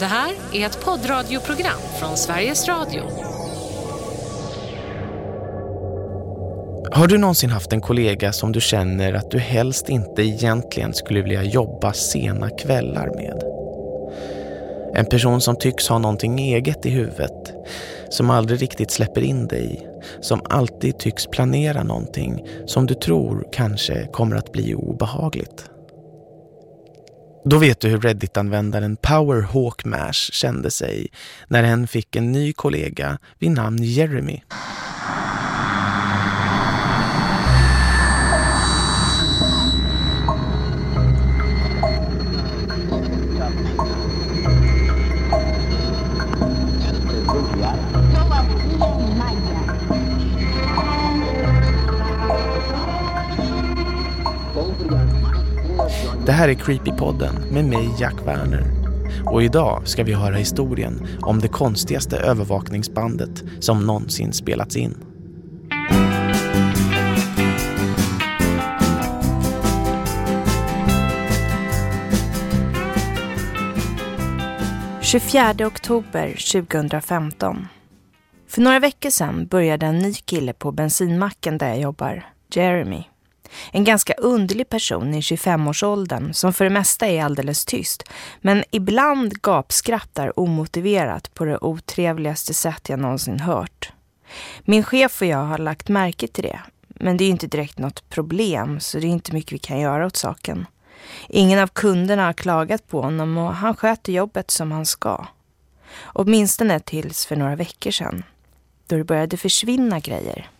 Det här är ett poddradioprogram från Sveriges Radio. Har du någonsin haft en kollega som du känner att du helst inte egentligen skulle vilja jobba sena kvällar med? En person som tycks ha någonting eget i huvudet, som aldrig riktigt släpper in dig, som alltid tycks planera någonting som du tror kanske kommer att bli obehagligt. Då vet du hur Reddit-användaren Powerhawk Mash kände sig när hen fick en ny kollega vid namn Jeremy. Det här är Creepypodden med mig Jack Werner. Och idag ska vi höra historien om det konstigaste övervakningsbandet som någonsin spelats in. –24 oktober 2015. För några veckor sedan började en ny kille på bensinmacken där jag jobbar, Jeremy. En ganska underlig person i 25-årsåldern som för det mesta är alldeles tyst. Men ibland gapskrattar omotiverat på det otrevligaste sätt jag någonsin hört. Min chef och jag har lagt märke till det. Men det är inte direkt något problem så det är inte mycket vi kan göra åt saken. Ingen av kunderna har klagat på honom och han sköter jobbet som han ska. Åtminstone tills för några veckor sedan. Då det började försvinna grejer.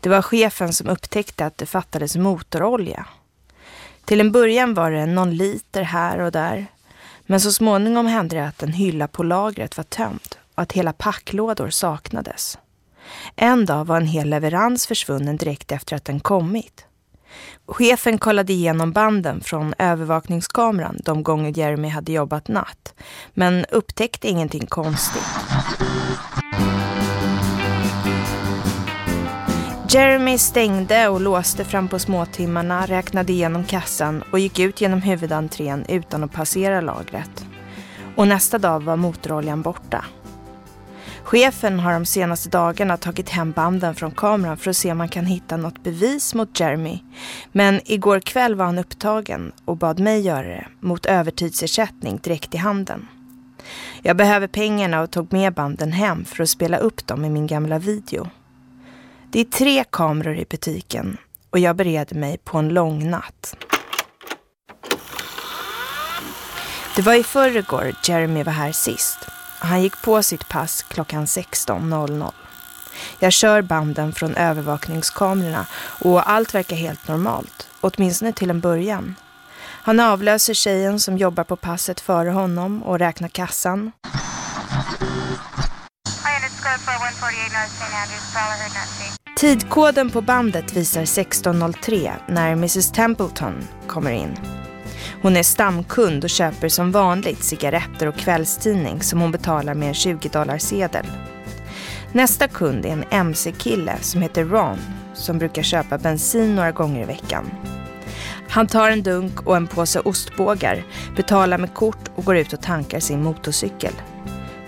Det var chefen som upptäckte att det fattades motorolja. Till en början var det någon liter här och där. Men så småningom hände det att en hylla på lagret var tömd och att hela packlådor saknades. En dag var en hel leverans försvunnen direkt efter att den kommit. Chefen kollade igenom banden från övervakningskameran de gånger Jeremy hade jobbat natt, men upptäckte ingenting konstigt. Jeremy stängde och låste fram på småtimmarna, räknade igenom kassan och gick ut genom huvudentrén utan att passera lagret. Och nästa dag var motoroljan borta. Chefen har de senaste dagarna tagit hem banden från kameran för att se om man kan hitta något bevis mot Jeremy. Men igår kväll var han upptagen och bad mig göra det mot övertidsersättning direkt i handen. Jag behöver pengarna och tog med banden hem för att spela upp dem i min gamla video. Det är tre kameror i butiken och jag bereder mig på en lång natt. Det var i förrgår Jeremy var här sist. Han gick på sitt pass klockan 16.00. Jag kör banden från övervakningskamerorna och allt verkar helt normalt, åtminstone till en början. Han avlöser tjejen som jobbar på passet före honom och räknar kassan. Tidkoden på bandet visar 16.03 när Mrs Templeton kommer in. Hon är stamkund och köper som vanligt cigaretter och kvällstidning som hon betalar med en 20 dollar sedel. Nästa kund är en MC-kille som heter Ron som brukar köpa bensin några gånger i veckan. Han tar en dunk och en påse ostbågar, betalar med kort och går ut och tankar sin motorcykel.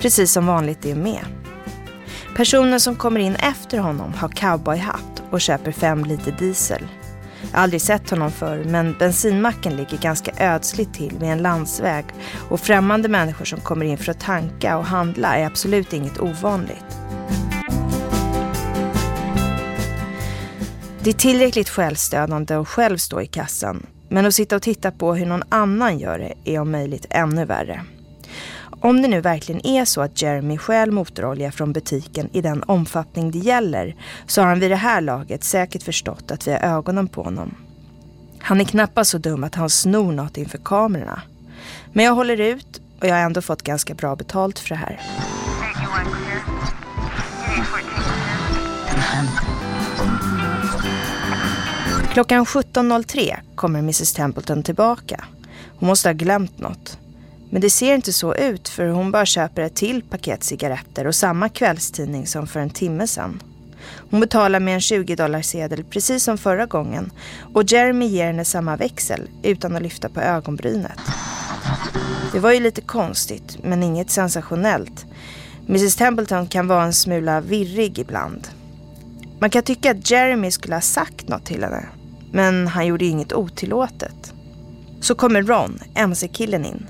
Precis som vanligt är med. Personen som kommer in efter honom har cowboyhatt och köper fem liter diesel. Jag har aldrig sett honom förr men bensinmacken ligger ganska ödsligt till vid en landsväg och främmande människor som kommer in för att tanka och handla är absolut inget ovanligt. Det är tillräckligt självstödande att själv stå i kassan men att sitta och titta på hur någon annan gör det är om möjligt ännu värre. Om det nu verkligen är så att Jeremy stjäl motorolja från butiken i den omfattning det gäller så har han vid det här laget säkert förstått att vi har ögonen på honom. Han är knappast så dum att han snor något inför kamerorna. Men jag håller ut och jag har ändå fått ganska bra betalt för det här. Klockan 17.03 kommer Mrs Templeton tillbaka. Hon måste ha glömt något. Men det ser inte så ut för hon bara köper ett till paket cigaretter och samma kvällstidning som för en timme sedan. Hon betalar med en 20 dollar sedel precis som förra gången och Jeremy ger henne samma växel utan att lyfta på ögonbrynet. Det var ju lite konstigt, men inget sensationellt. Mrs Templeton kan vara en smula virrig ibland. Man kan tycka att Jeremy skulle ha sagt något till henne, men han gjorde inget otillåtet. Så kommer Ron, mc-killen in.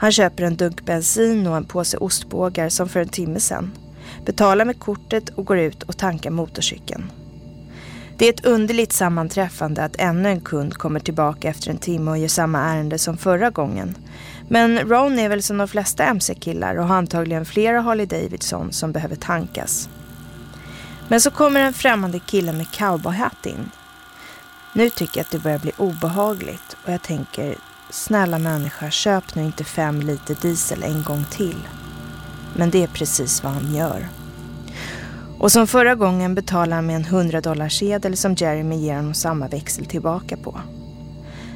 Han köper en dunk bensin och en påse ostbågar som för en timme sedan. Betalar med kortet och går ut och tankar motorcykeln. Det är ett underligt sammanträffande att ännu en kund kommer tillbaka efter en timme och gör samma ärende som förra gången. Men Ron är väl som de flesta mc-killar och har antagligen flera Harley Davidson som behöver tankas. Men så kommer en främmande kille med cowboyhatt in. Nu tycker jag att det börjar bli obehagligt och jag tänker, snälla människa, köp nu inte fem liter diesel en gång till. Men det är precis vad han gör. Och som förra gången betalar han med en 100 dollarsedel som Jeremy ger honom samma växel tillbaka på.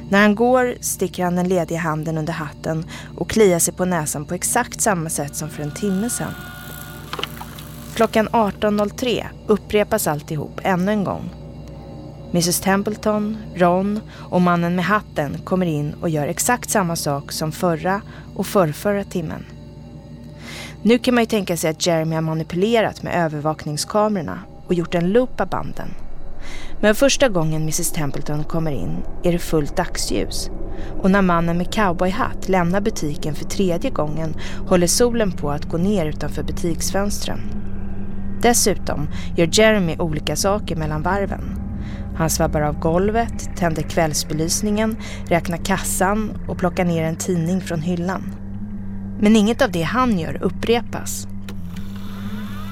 När han går sticker han den lediga handen under hatten och kliar sig på näsan på exakt samma sätt som för en timme sedan. Klockan 18.03 upprepas alltihop ännu en gång. Mrs Templeton, Ron och mannen med hatten kommer in och gör exakt samma sak som förra och förrförra timmen. Nu kan man ju tänka sig att Jeremy har manipulerat med övervakningskamerorna och gjort en loop av banden. Men första gången Mrs Templeton kommer in är det fullt dagsljus. Och när mannen med cowboyhatt lämnar butiken för tredje gången håller solen på att gå ner utanför butiksfönstren. Dessutom gör Jeremy olika saker mellan varven. Han svabbar av golvet, tänder kvällsbelysningen, räknar kassan och plockar ner en tidning från hyllan. Men inget av det han gör upprepas.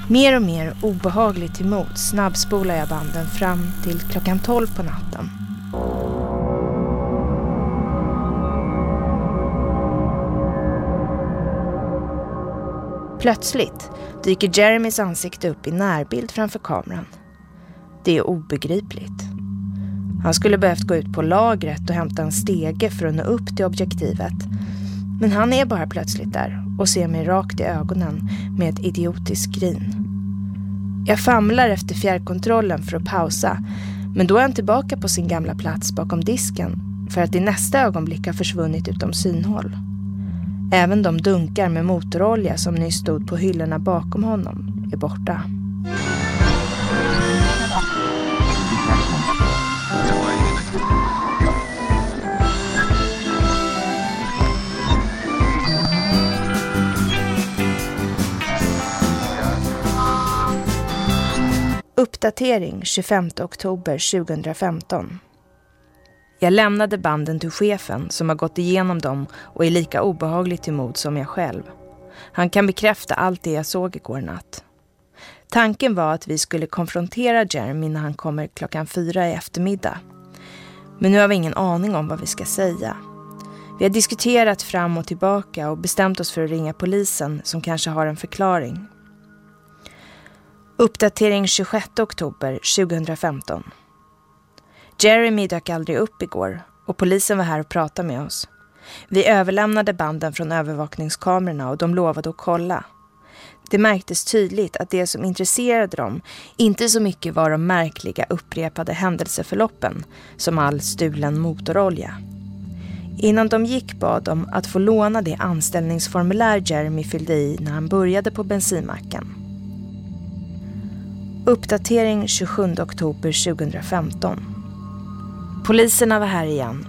Mer och mer obehagligt emot snabbspolar jag banden fram till klockan 12 på natten. Plötsligt dyker Jeremys ansikte upp i närbild framför kameran. Det är obegripligt. Han skulle behövt gå ut på lagret och hämta en stege för att nå upp till objektivet. Men han är bara plötsligt där och ser mig rakt i ögonen med ett idiotiskt grin. Jag famlar efter fjärrkontrollen för att pausa men då är han tillbaka på sin gamla plats bakom disken för att i nästa ögonblick ha försvunnit utom synhåll. Även de dunkar med motorolja som nyss stod på hyllorna bakom honom är borta. Uppdatering 25 oktober 2015. Jag lämnade banden till chefen som har gått igenom dem och är lika obehagligt mod som jag själv. Han kan bekräfta allt det jag såg igår natt. Tanken var att vi skulle konfrontera Jeremy när han kommer klockan fyra i eftermiddag. Men nu har vi ingen aning om vad vi ska säga. Vi har diskuterat fram och tillbaka och bestämt oss för att ringa polisen som kanske har en förklaring. Uppdatering 26 oktober 2015. Jeremy dök aldrig upp igår och polisen var här och pratade med oss. Vi överlämnade banden från övervakningskamerorna och de lovade att kolla. Det märktes tydligt att det som intresserade dem inte så mycket var de märkliga upprepade händelseförloppen som all stulen motorolja. Innan de gick bad de att få låna det anställningsformulär Jeremy fyllde i när han började på bensinmacken. Uppdatering 27 oktober 2015. Poliserna var här igen.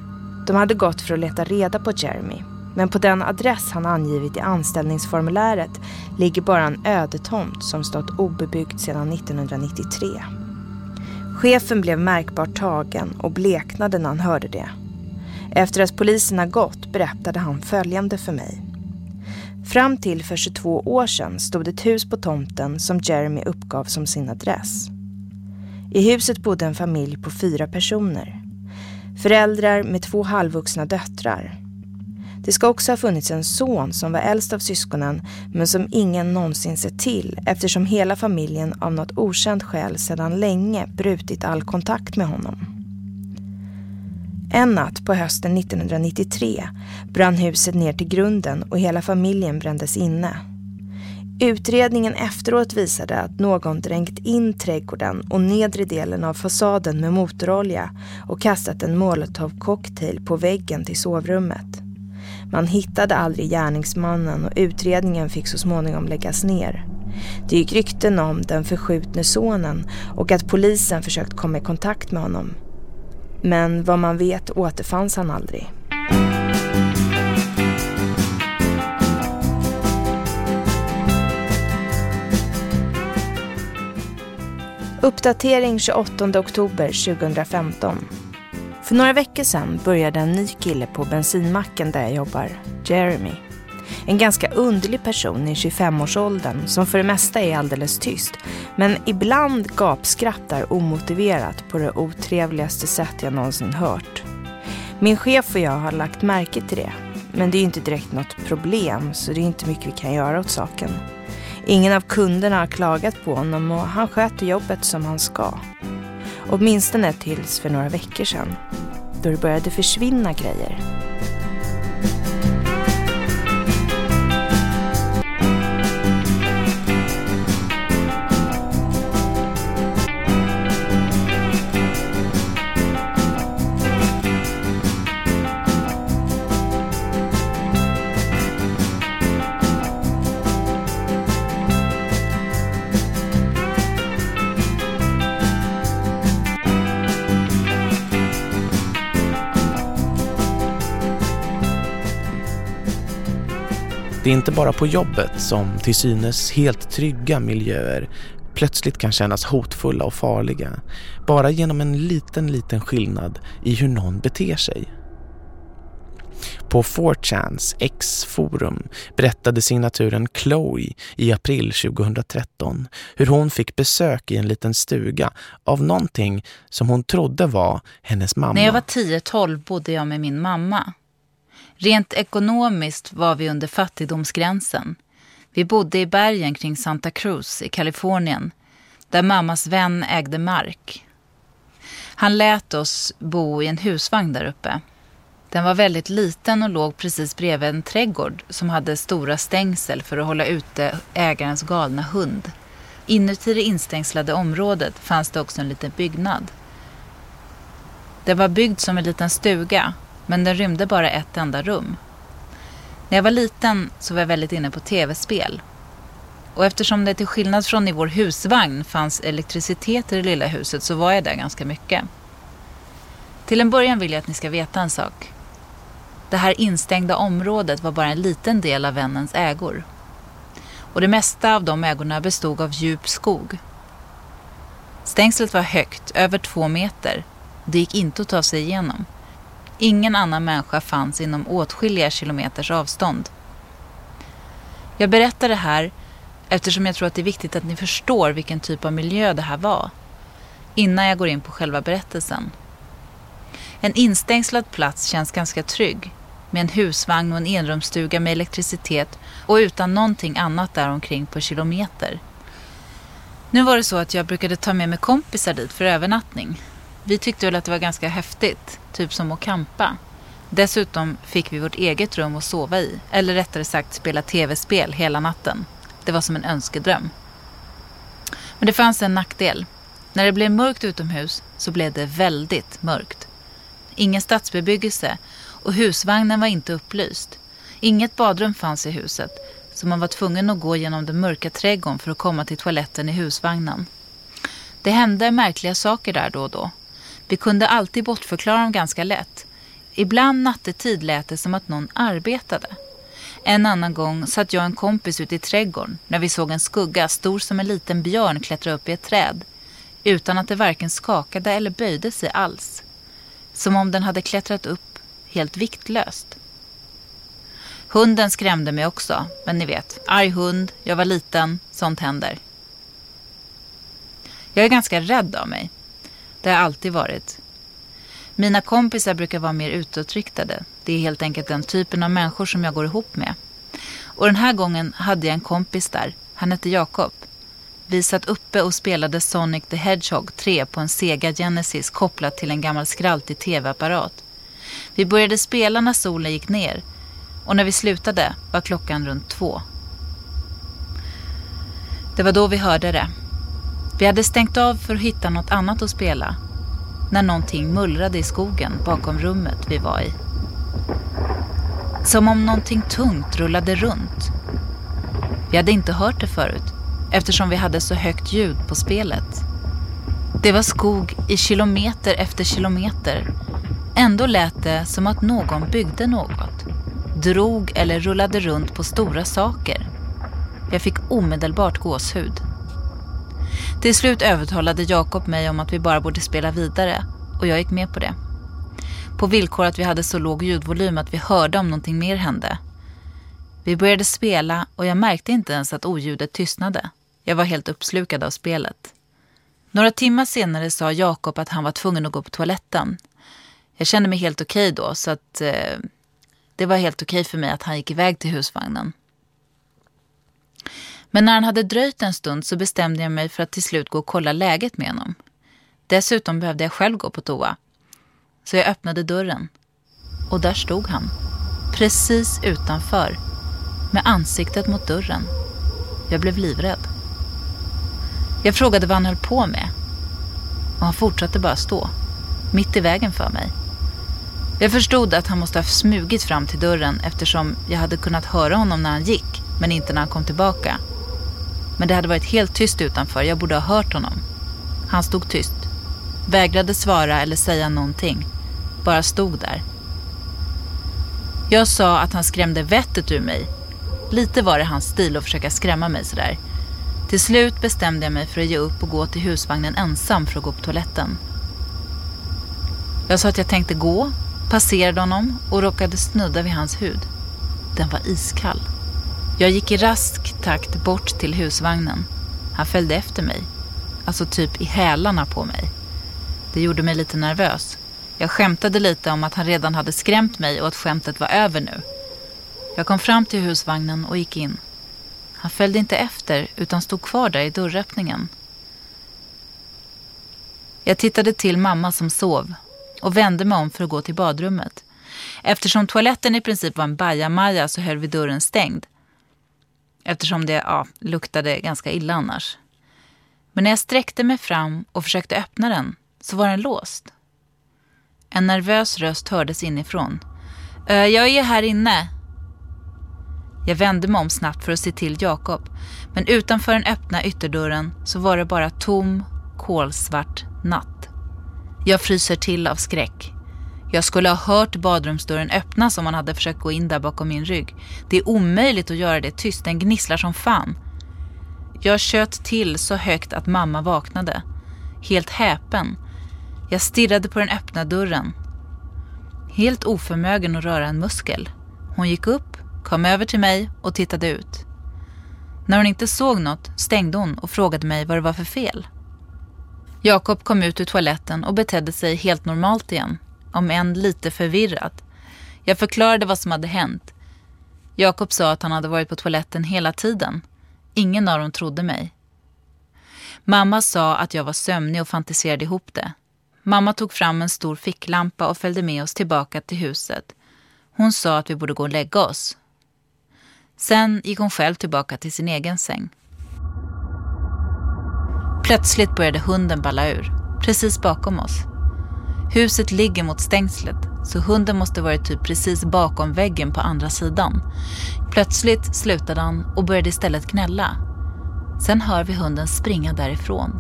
De hade gått för att leta reda på Jeremy. Men på den adress han angivit i anställningsformuläret ligger bara en ödetomt som stått obebyggd sedan 1993. Chefen blev märkbart tagen och bleknade när han hörde det. Efter att poliserna gått berättade han följande för mig. Fram till för 22 år sedan stod ett hus på tomten som Jeremy uppgav som sin adress. I huset bodde en familj på fyra personer. Föräldrar med två halvvuxna döttrar. Det ska också ha funnits en son som var äldst av syskonen men som ingen någonsin sett till eftersom hela familjen av något okänt skäl sedan länge brutit all kontakt med honom. En natt på hösten 1993 brann huset ner till grunden och hela familjen brändes inne. Utredningen efteråt visade att någon dränkt in trädgården och nedre delen av fasaden med motorolja och kastat en molotovcocktail på väggen till sovrummet. Man hittade aldrig gärningsmannen och utredningen fick så småningom läggas ner. Det gick rykten om den förskjutne sonen och att polisen försökt komma i kontakt med honom. Men vad man vet återfanns han aldrig. Uppdatering 28 oktober 2015. För några veckor sedan började en ny kille på bensinmacken där jag jobbar, Jeremy. En ganska underlig person i 25-årsåldern som för det mesta är alldeles tyst. Men ibland gapskrattar omotiverat på det otrevligaste sätt jag någonsin hört. Min chef och jag har lagt märke till det. Men det är inte direkt något problem så det är inte mycket vi kan göra åt saken. Ingen av kunderna har klagat på honom och han sköter jobbet som han ska. Åtminstone tills för några veckor sedan. Då det började försvinna grejer. Det är inte bara på jobbet som till synes helt trygga miljöer plötsligt kan kännas hotfulla och farliga. Bara genom en liten, liten skillnad i hur någon beter sig. På 4chans X-forum berättade signaturen Chloe i april 2013 hur hon fick besök i en liten stuga av någonting som hon trodde var hennes mamma. När jag var 10-12 bodde jag med min mamma. Rent ekonomiskt var vi under fattigdomsgränsen. Vi bodde i bergen kring Santa Cruz i Kalifornien där mammas vän ägde mark. Han lät oss bo i en husvagn där uppe. Den var väldigt liten och låg precis bredvid en trädgård som hade stora stängsel för att hålla ute ägarens galna hund. Inuti det instängslade området fanns det också en liten byggnad. Den var byggd som en liten stuga men den rymde bara ett enda rum. När jag var liten så var jag väldigt inne på tv-spel. Och eftersom det till skillnad från i vår husvagn fanns elektricitet i det lilla huset så var jag där ganska mycket. Till en början vill jag att ni ska veta en sak. Det här instängda området var bara en liten del av vännens ägor. Och det mesta av de ägorna bestod av djup skog. Stängslet var högt, över två meter. Det gick inte att ta sig igenom. Ingen annan människa fanns inom åtskilliga kilometers avstånd. Jag berättar det här eftersom jag tror att det är viktigt att ni förstår vilken typ av miljö det här var innan jag går in på själva berättelsen. En instängslad plats känns ganska trygg med en husvagn och en enrumsstuga med elektricitet och utan någonting annat däromkring på kilometer. Nu var det så att jag brukade ta med mig kompisar dit för övernattning vi tyckte väl att det var ganska häftigt, typ som att kampa. Dessutom fick vi vårt eget rum att sova i, eller rättare sagt spela tv-spel hela natten. Det var som en önskedröm. Men det fanns en nackdel. När det blev mörkt utomhus så blev det väldigt mörkt. Ingen stadsbebyggelse och husvagnen var inte upplyst. Inget badrum fanns i huset så man var tvungen att gå genom den mörka trädgården för att komma till toaletten i husvagnen. Det hände märkliga saker där då och då vi kunde alltid bortförklara dem ganska lätt. Ibland nattetid lät det som att någon arbetade. En annan gång satt jag och en kompis ute i trädgården när vi såg en skugga stor som en liten björn klättra upp i ett träd utan att det varken skakade eller böjde sig alls. Som om den hade klättrat upp helt viktlöst. Hunden skrämde mig också, men ni vet, arg hund, jag var liten, sånt händer. Jag är ganska rädd av mig. Det har alltid varit. Mina kompisar brukar vara mer utåtriktade. Det är helt enkelt den typen av människor som jag går ihop med. Och den här gången hade jag en kompis där. Han hette Jakob. Vi satt uppe och spelade Sonic the Hedgehog 3 på en Sega Genesis kopplat till en gammal skraltig tv-apparat. Vi började spela när solen gick ner och när vi slutade var klockan runt två. Det var då vi hörde det. Vi hade stängt av för att hitta något annat att spela när någonting mullrade i skogen bakom rummet vi var i. Som om någonting tungt rullade runt. Vi hade inte hört det förut eftersom vi hade så högt ljud på spelet. Det var skog i kilometer efter kilometer. Ändå lät det som att någon byggde något. Drog eller rullade runt på stora saker. Jag fick omedelbart gåshud. Till slut övertalade Jakob mig om att vi bara borde spela vidare och jag gick med på det. På villkor att vi hade så låg ljudvolym att vi hörde om någonting mer hände. Vi började spela och jag märkte inte ens att oljudet tystnade. Jag var helt uppslukad av spelet. Några timmar senare sa Jakob att han var tvungen att gå på toaletten. Jag kände mig helt okej okay då så att eh, det var helt okej okay för mig att han gick iväg till husvagnen. Men när han hade dröjt en stund så bestämde jag mig för att till slut gå och kolla läget med honom. Dessutom behövde jag själv gå på toa. Så jag öppnade dörren. Och där stod han. Precis utanför. Med ansiktet mot dörren. Jag blev livrädd. Jag frågade vad han höll på med. Och han fortsatte bara stå. Mitt i vägen för mig. Jag förstod att han måste ha smugit fram till dörren eftersom jag hade kunnat höra honom när han gick, men inte när han kom tillbaka. Men det hade varit helt tyst utanför, jag borde ha hört honom. Han stod tyst. Vägrade svara eller säga någonting. Bara stod där. Jag sa att han skrämde vettet ur mig. Lite var det hans stil att försöka skrämma mig sådär. Till slut bestämde jag mig för att ge upp och gå till husvagnen ensam för att gå på toaletten. Jag sa att jag tänkte gå, passerade honom och råkade snudda vid hans hud. Den var iskall. Jag gick i rask takt bort till husvagnen. Han följde efter mig. Alltså typ i hälarna på mig. Det gjorde mig lite nervös. Jag skämtade lite om att han redan hade skrämt mig och att skämtet var över nu. Jag kom fram till husvagnen och gick in. Han följde inte efter utan stod kvar där i dörröppningen. Jag tittade till mamma som sov och vände mig om för att gå till badrummet. Eftersom toaletten i princip var en bajamaja så höll vi dörren stängd. Eftersom det ja, luktade ganska illa annars. Men när jag sträckte mig fram och försökte öppna den så var den låst. En nervös röst hördes inifrån. Jag är här inne. Jag vände mig om snabbt för att se till Jakob. Men utanför den öppna ytterdörren så var det bara tom, kolsvart natt. Jag fryser till av skräck. Jag skulle ha hört badrumsdörren öppnas om man hade försökt gå in där bakom min rygg. Det är omöjligt att göra det tyst, den gnisslar som fan. Jag kött till så högt att mamma vaknade. Helt häpen. Jag stirrade på den öppna dörren. Helt oförmögen att röra en muskel. Hon gick upp, kom över till mig och tittade ut. När hon inte såg något stängde hon och frågade mig vad det var för fel. Jakob kom ut ur toaletten och betedde sig helt normalt igen, om än lite förvirrat. Jag förklarade vad som hade hänt. Jakob sa att han hade varit på toaletten hela tiden. Ingen av dem trodde mig. Mamma sa att jag var sömnig och fantiserade ihop det. Mamma tog fram en stor ficklampa och följde med oss tillbaka till huset. Hon sa att vi borde gå och lägga oss. Sen gick hon själv tillbaka till sin egen säng. Plötsligt började hunden balla ur, precis bakom oss. Huset ligger mot stängslet, så hunden måste varit typ precis bakom väggen på andra sidan. Plötsligt slutade han och började istället gnälla. Sen hör vi hunden springa därifrån.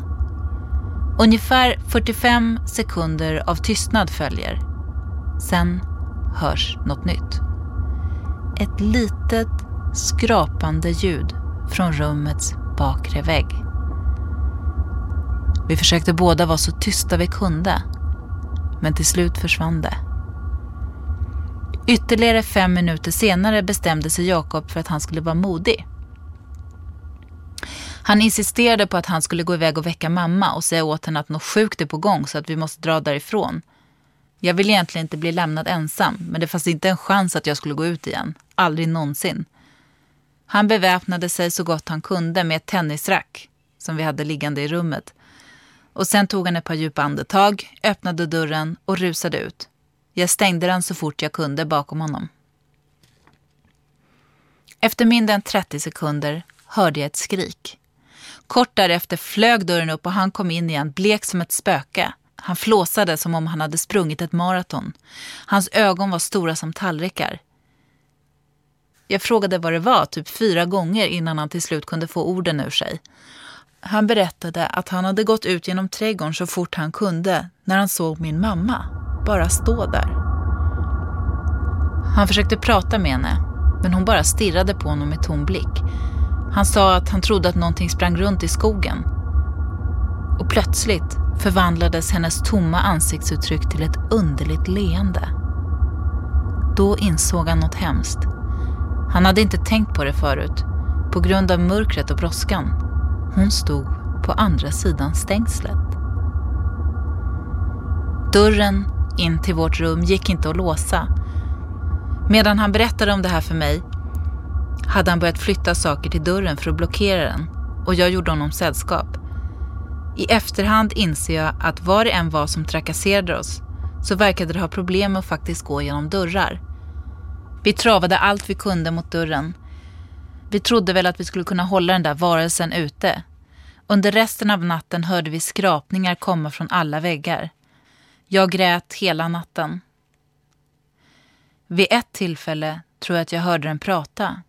Ungefär 45 sekunder av tystnad följer. Sen hörs något nytt. Ett litet skrapande ljud från rummets bakre vägg. Vi försökte båda vara så tysta vi kunde, men till slut försvann det. Ytterligare fem minuter senare bestämde sig Jakob för att han skulle vara modig. Han insisterade på att han skulle gå iväg och väcka mamma och säga åt henne att något sjukt är på gång så att vi måste dra därifrån. Jag ville egentligen inte bli lämnad ensam, men det fanns inte en chans att jag skulle gå ut igen. Aldrig någonsin. Han beväpnade sig så gott han kunde med ett tennisrack som vi hade liggande i rummet. Och sen tog han ett par djupa andetag, öppnade dörren och rusade ut. Jag stängde den så fort jag kunde bakom honom. Efter mindre än 30 sekunder hörde jag ett skrik. Kort därefter flög dörren upp och han kom in igen, blek som ett spöke. Han flåsade som om han hade sprungit ett maraton. Hans ögon var stora som tallrikar. Jag frågade vad det var typ fyra gånger innan han till slut kunde få orden ur sig. Han berättade att han hade gått ut genom trädgården så fort han kunde när han såg min mamma bara stå där. Han försökte prata med henne, men hon bara stirrade på honom med tom blick. Han sa att han trodde att någonting sprang runt i skogen. Och plötsligt förvandlades hennes tomma ansiktsuttryck till ett underligt leende. Då insåg han något hemskt. Han hade inte tänkt på det förut, på grund av mörkret och brådskan. Hon stod på andra sidan stängslet. Dörren in till vårt rum gick inte att låsa. Medan han berättade om det här för mig hade han börjat flytta saker till dörren för att blockera den och jag gjorde honom sällskap. I efterhand inser jag att vad det än var som trakasserade oss så verkade det ha problem med att faktiskt gå genom dörrar. Vi travade allt vi kunde mot dörren. Vi trodde väl att vi skulle kunna hålla den där varelsen ute. Under resten av natten hörde vi skrapningar komma från alla väggar. Jag grät hela natten. Vid ett tillfälle tror jag att jag hörde den prata.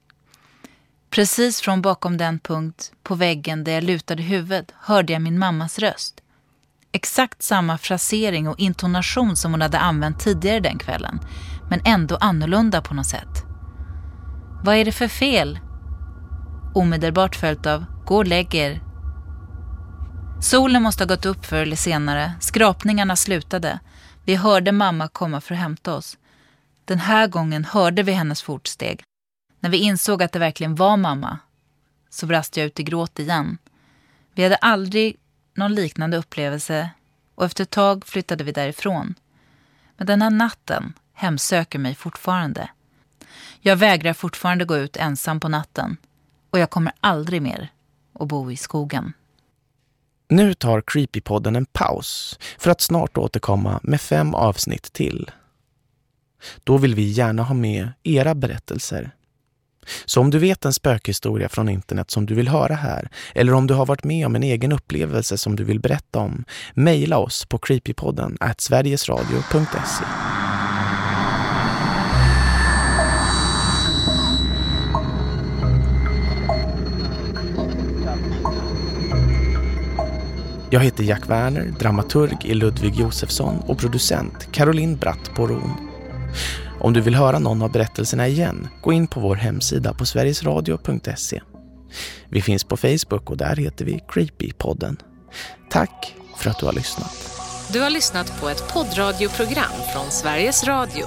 Precis från bakom den punkt på väggen där jag lutade huvudet hörde jag min mammas röst. Exakt samma frasering och intonation som hon hade använt tidigare den kvällen, men ändå annorlunda på något sätt. Vad är det för fel? Omedelbart följt av Gå och lägg er. Solen måste ha gått upp förr eller senare. Skrapningarna slutade. Vi hörde mamma komma för att hämta oss. Den här gången hörde vi hennes fotsteg. När vi insåg att det verkligen var mamma så brast jag ut i gråt igen. Vi hade aldrig någon liknande upplevelse och efter ett tag flyttade vi därifrån. Men den här natten hemsöker mig fortfarande. Jag vägrar fortfarande gå ut ensam på natten och jag kommer aldrig mer att bo i skogen. Nu tar Creepypodden en paus för att snart återkomma med fem avsnitt till. Då vill vi gärna ha med era berättelser så om du vet en spökhistoria från internet som du vill höra här eller om du har varit med om en egen upplevelse som du vill berätta om, mejla oss på creepypodden at sverigesradio.se. Jag heter Jack Werner, dramaturg i Ludvig Josefsson och producent Caroline Bratt på Ron. Om du vill höra någon av berättelserna igen, gå in på vår hemsida på sverigesradio.se. Vi finns på Facebook och där heter vi Creepypodden. Tack för att du har lyssnat. Du har lyssnat på ett poddradioprogram från Sveriges Radio.